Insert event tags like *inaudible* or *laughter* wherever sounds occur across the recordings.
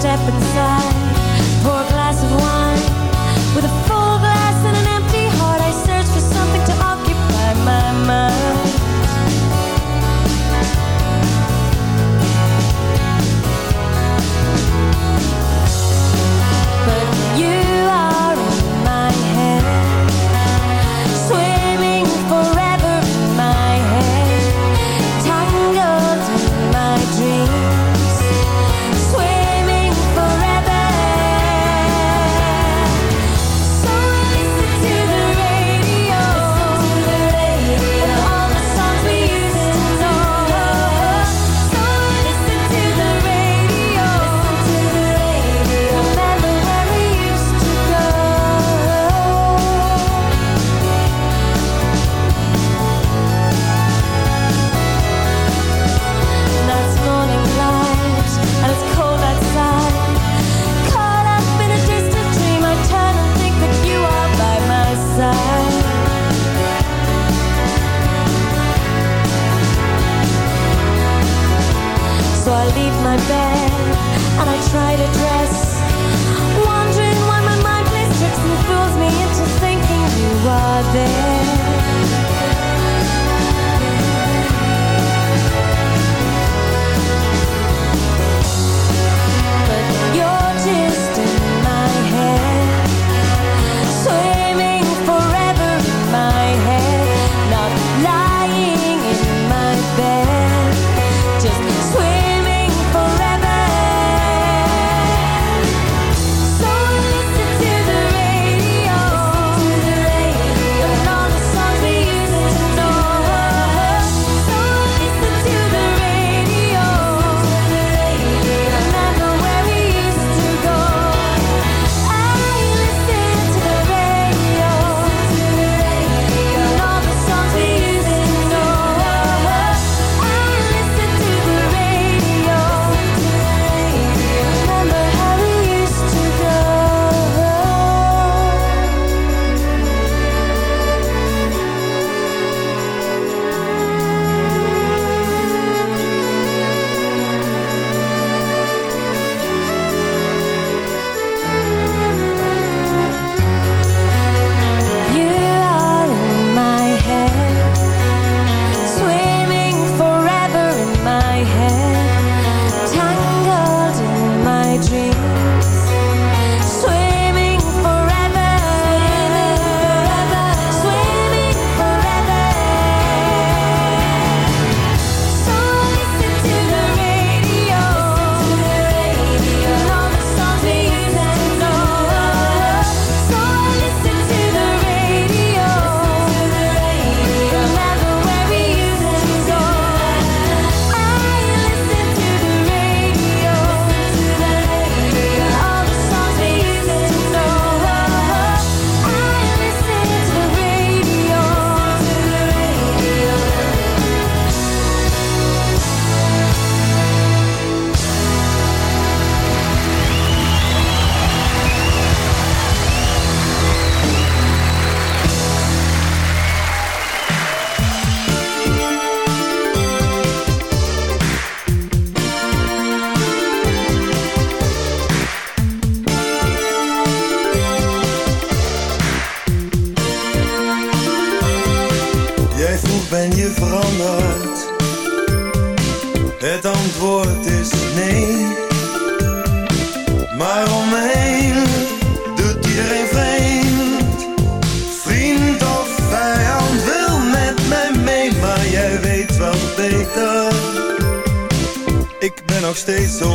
Step inside,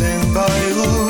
in Beirut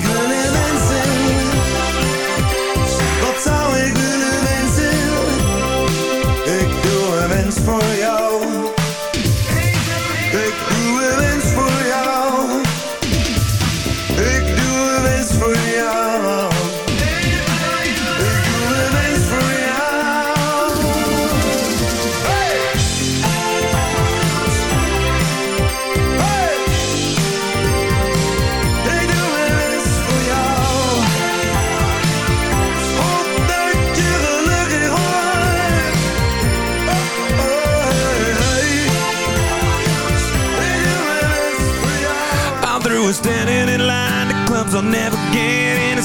wat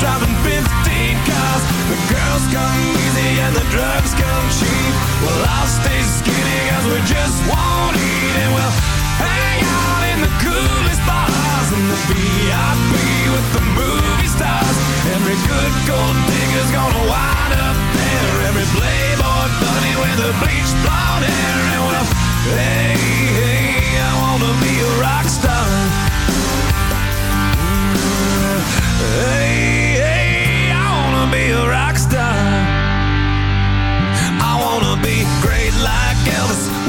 driving 15 cars. The girls come easy and the drugs come cheap. Well, I'll stay skinny cause we just won't eat and we'll hang out in the coolest bars in the VIP with the movie stars. Every good gold digger's gonna wind up there. Every playboy bunny with the bleached blonde hair. And well,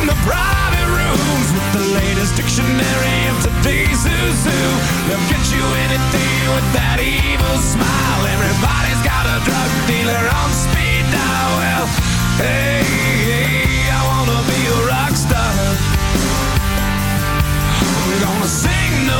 in the private rooms with the latest dictionary of today's who's. They'll get you anything with that evil smile. Everybody's got a drug dealer on speed dial. Well, hey, hey, I wanna be a rock star. I'm gonna sing no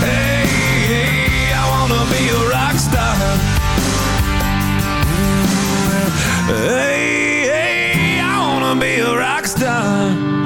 Hey, hey, I wanna be a rock star. Hey, I wanna be a rock star.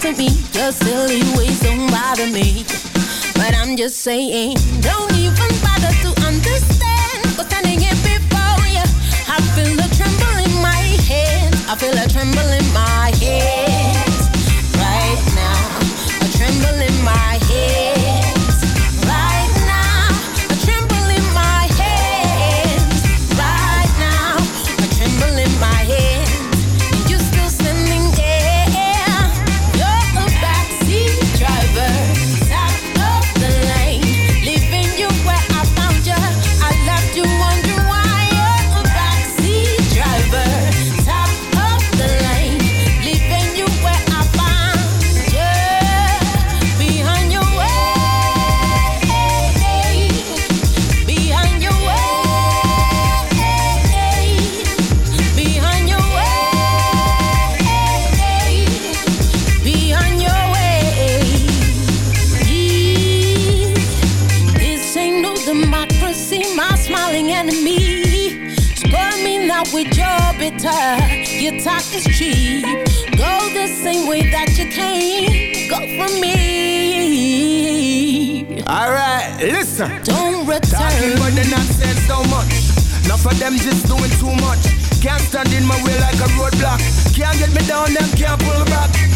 To me, your silly ways don't bother me. But I'm just saying, don't even bother to understand. What's standing here before you, I feel a tremble in my hands. I feel a tremble in my hands. My enemy. Spoil me now with your bitter. Your talk is cheap. Go the same way that you came. Go from me. Alright, listen. Don't return. Talking but they not saying so much. Enough of them just doing too much. Can't stand in my way like a roadblock. Can't get me down, them can't pull back.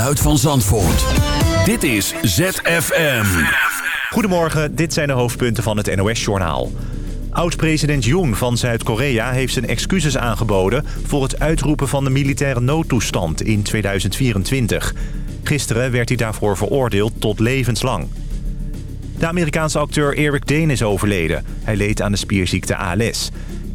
geluid van Zandvoort. Dit is ZFM. Goedemorgen, dit zijn de hoofdpunten van het NOS-journaal. Oud-president Yoon van Zuid-Korea heeft zijn excuses aangeboden... voor het uitroepen van de militaire noodtoestand in 2024. Gisteren werd hij daarvoor veroordeeld tot levenslang. De Amerikaanse acteur Eric Dane is overleden. Hij leed aan de spierziekte ALS.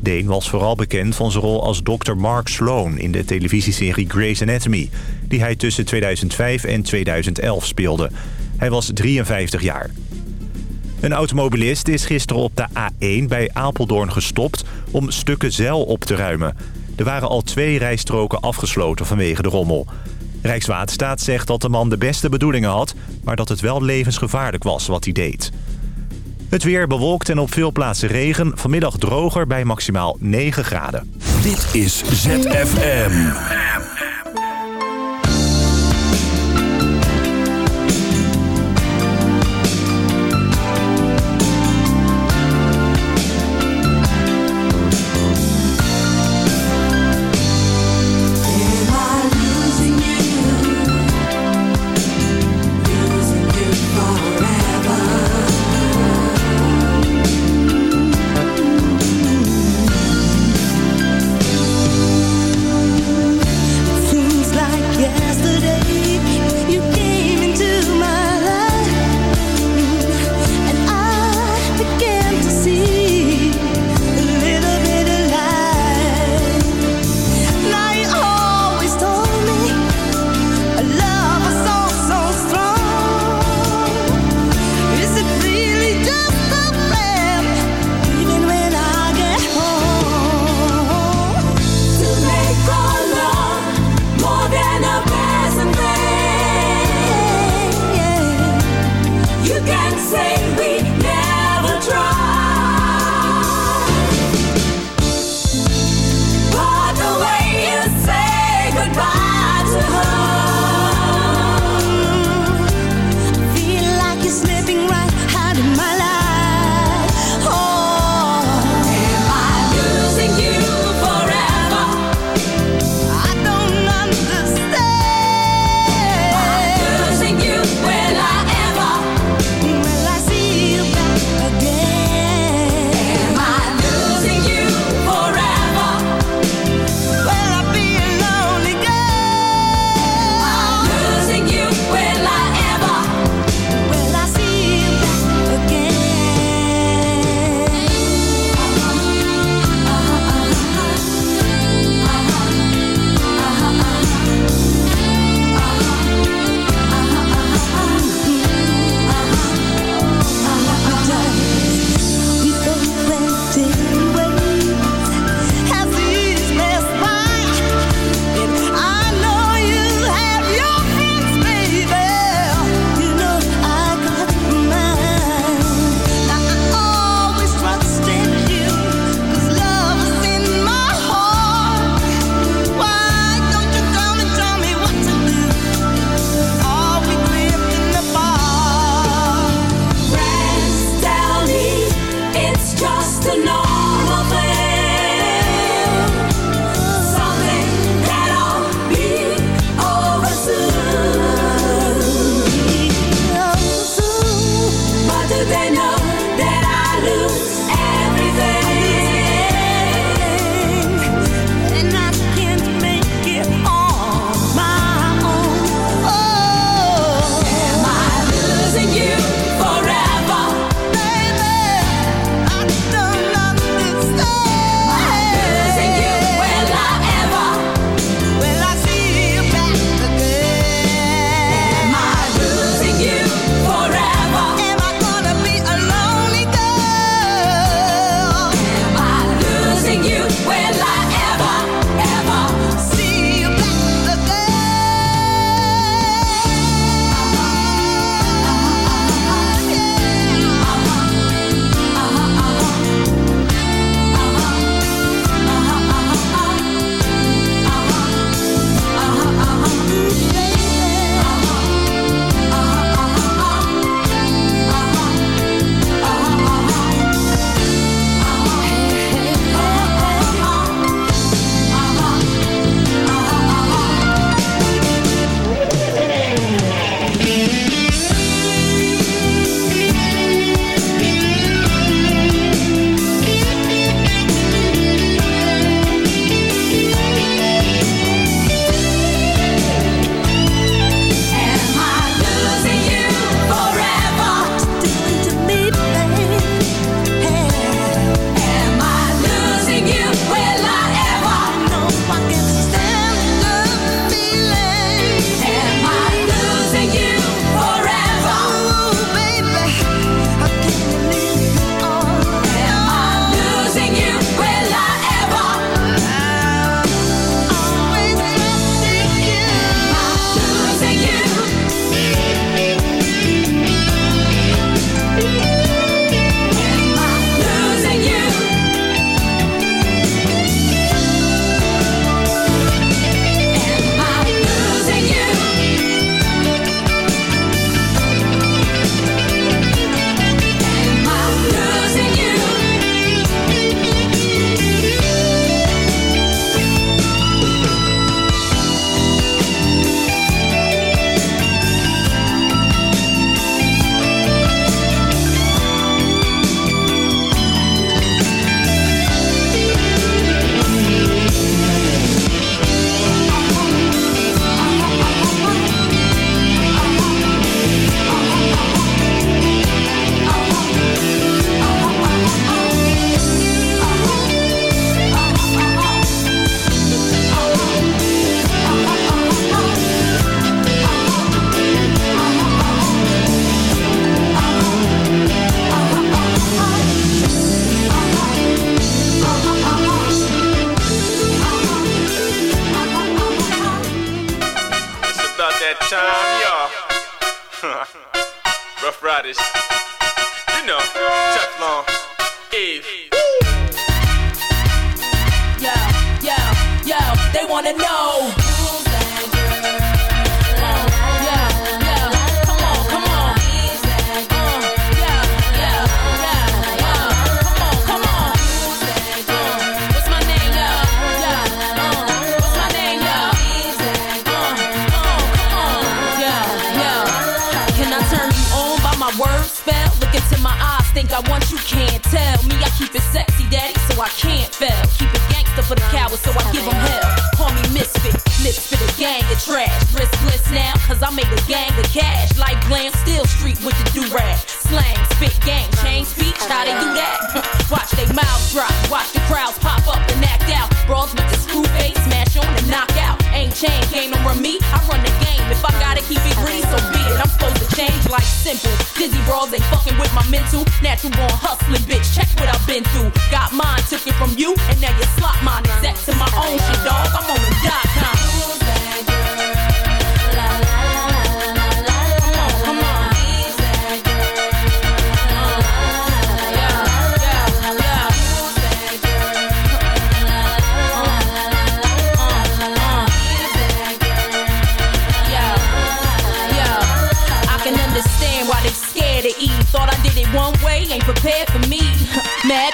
Dane was vooral bekend van zijn rol als Dr. Mark Sloan... in de televisieserie Grey's Anatomy... die hij tussen 2005 en 2011 speelde. Hij was 53 jaar. Een automobilist is gisteren op de A1 bij Apeldoorn gestopt om stukken zeil op te ruimen. Er waren al twee rijstroken afgesloten vanwege de rommel. Rijkswaterstaat zegt dat de man de beste bedoelingen had... maar dat het wel levensgevaarlijk was wat hij deed. Het weer bewolkt en op veel plaatsen regen. Vanmiddag droger bij maximaal 9 graden. Dit is ZFM.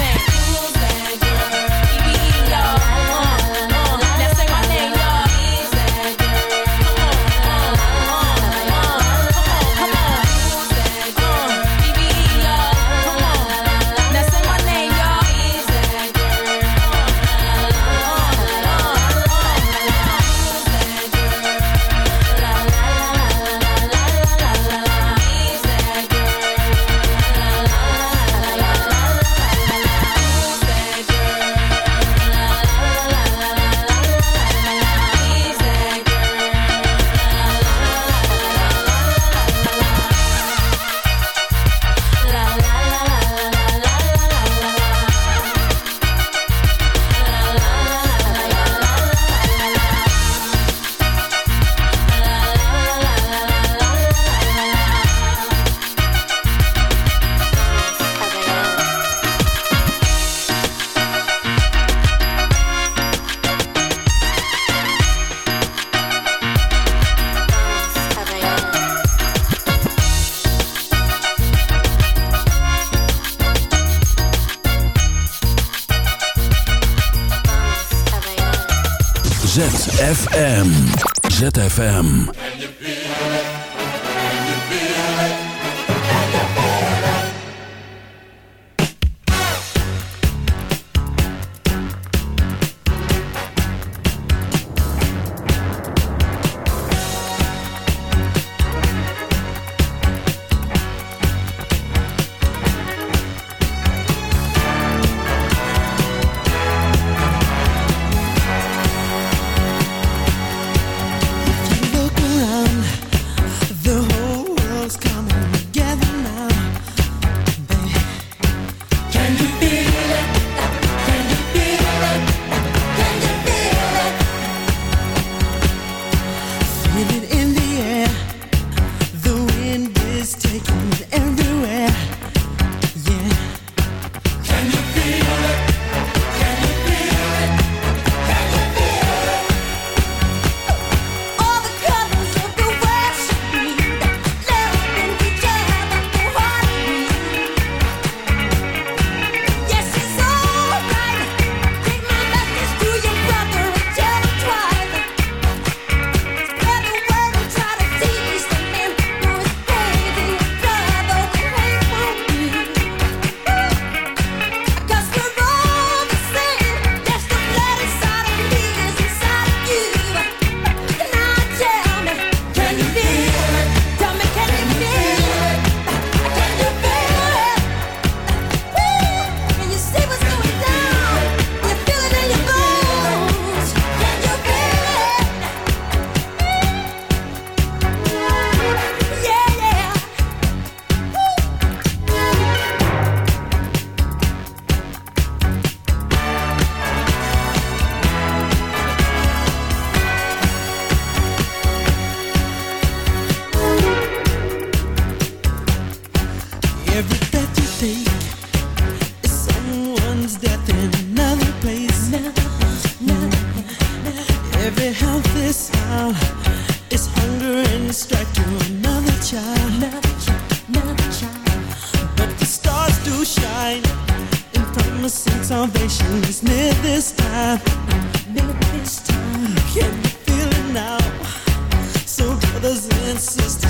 EBE, ZFM. Promising salvation is near this time. Near this time. Can you feel it now? So brothers and sisters,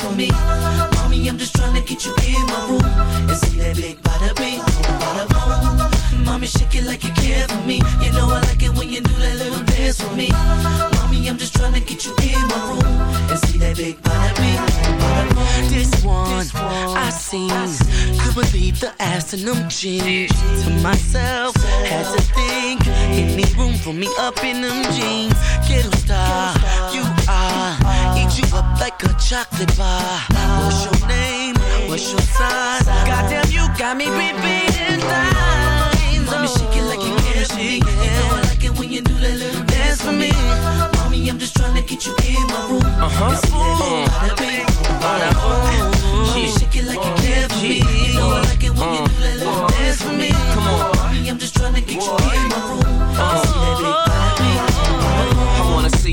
for me. Mommy, I'm just trying to get you in my room and see that big bada bing, bada boom. Mommy, shake it like you care for me. You know I like it when you do that little dance for me. Mommy, I'm just trying to get you in my room and see that big bing, bada boom. This one, I seen. Could believe the ass in them jeans. To myself, had to think. Any room for me up in them jeans? Ghetto star, you are. Eat you up like a chocolate bar. What's your name? What's your sign? Goddamn, you got me repeating lines. Mommy, shake it like you care for me. You know I like it when you do that little dance for me. Mommy, I'm just trying to get you in my room. Uh-huh. And see that big bada bing, bada boom. Mommy, shake it like you care for me. You know I like it when you do that little dance for me. Come on, mommy, I'm just trying to get you in my room. And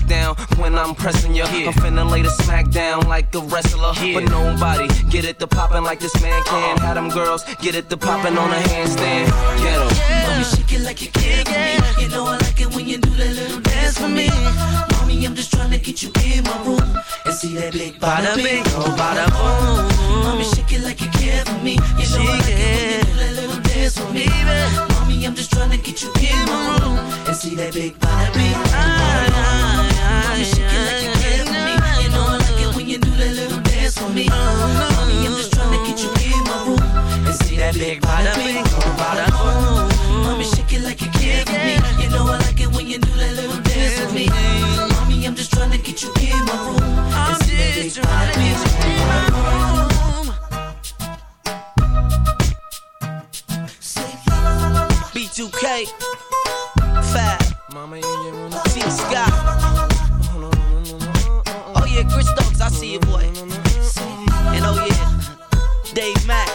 down when I'm pressing you. I'm finna lay the smack down like a wrestler. But nobody get it to poppin' like this man can. Uh-huh. Have them girls get it to poppin' on a handstand. Get 'em. Mommy, shake it like you care for me. You know I like it when you do that little dance for me. Mommy, I'm just trying to get you in my room and see that big bada bing, oh bada boom. Mommy, shake it like you care for me. You know I like it when you do that little dance for me. Mommy, I'm just trying to get you in my room and see that big bada bing, ah, oh bada boom. Mommy, shake it like you care for me. You know I like it when you do that little dance for me. Mommy, I'm just trying to get you in my room and see that big bada bing, oh bada. Mommy, shake it like you care for me. You know I like it when you do that little dance with me. Mommy, I'm just trying to get you in my room and see that big bada bing, oh bada boom. B2K, Fab, T Scott. Chris Stokes, I see you, boy. And oh yeah, Dave Mack.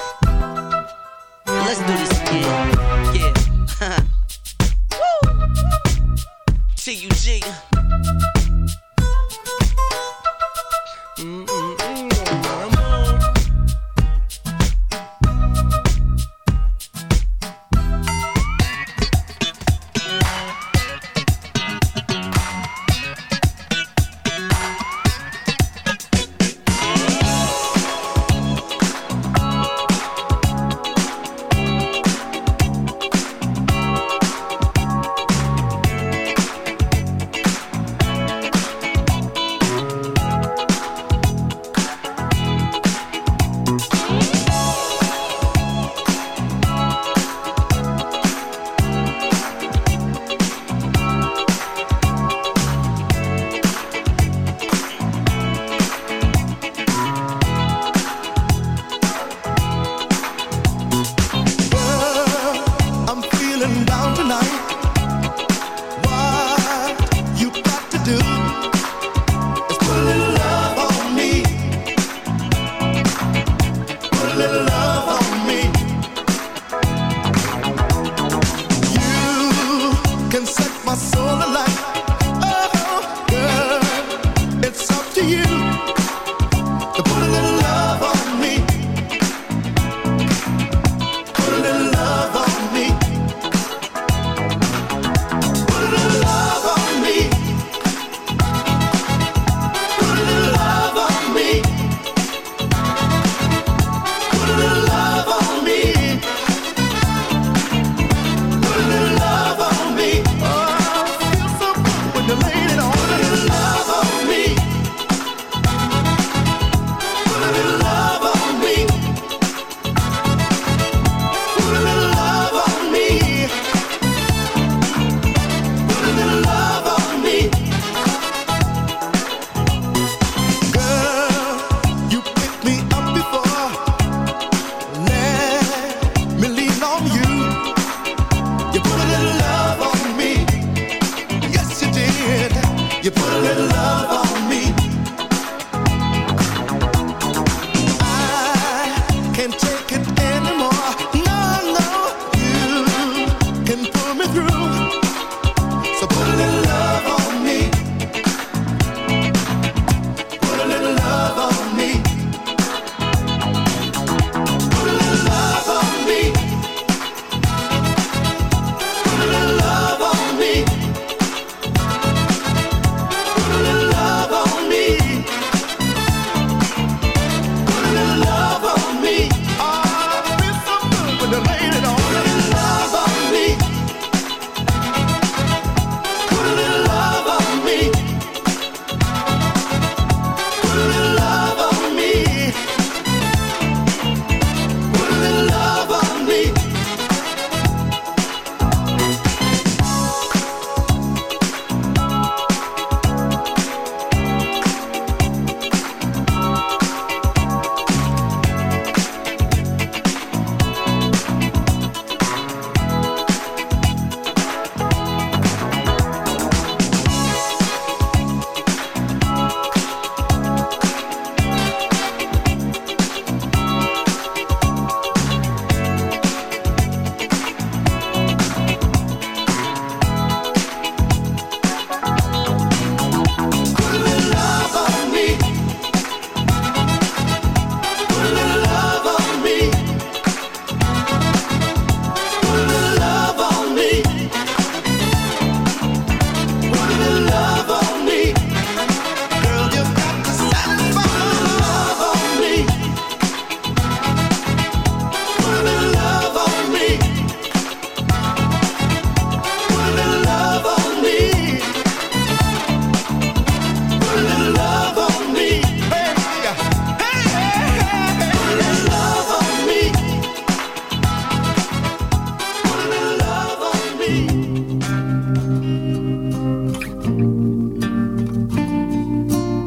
Let's do this again. Yeah. *laughs* Woo! T-U-G. Mm -hmm.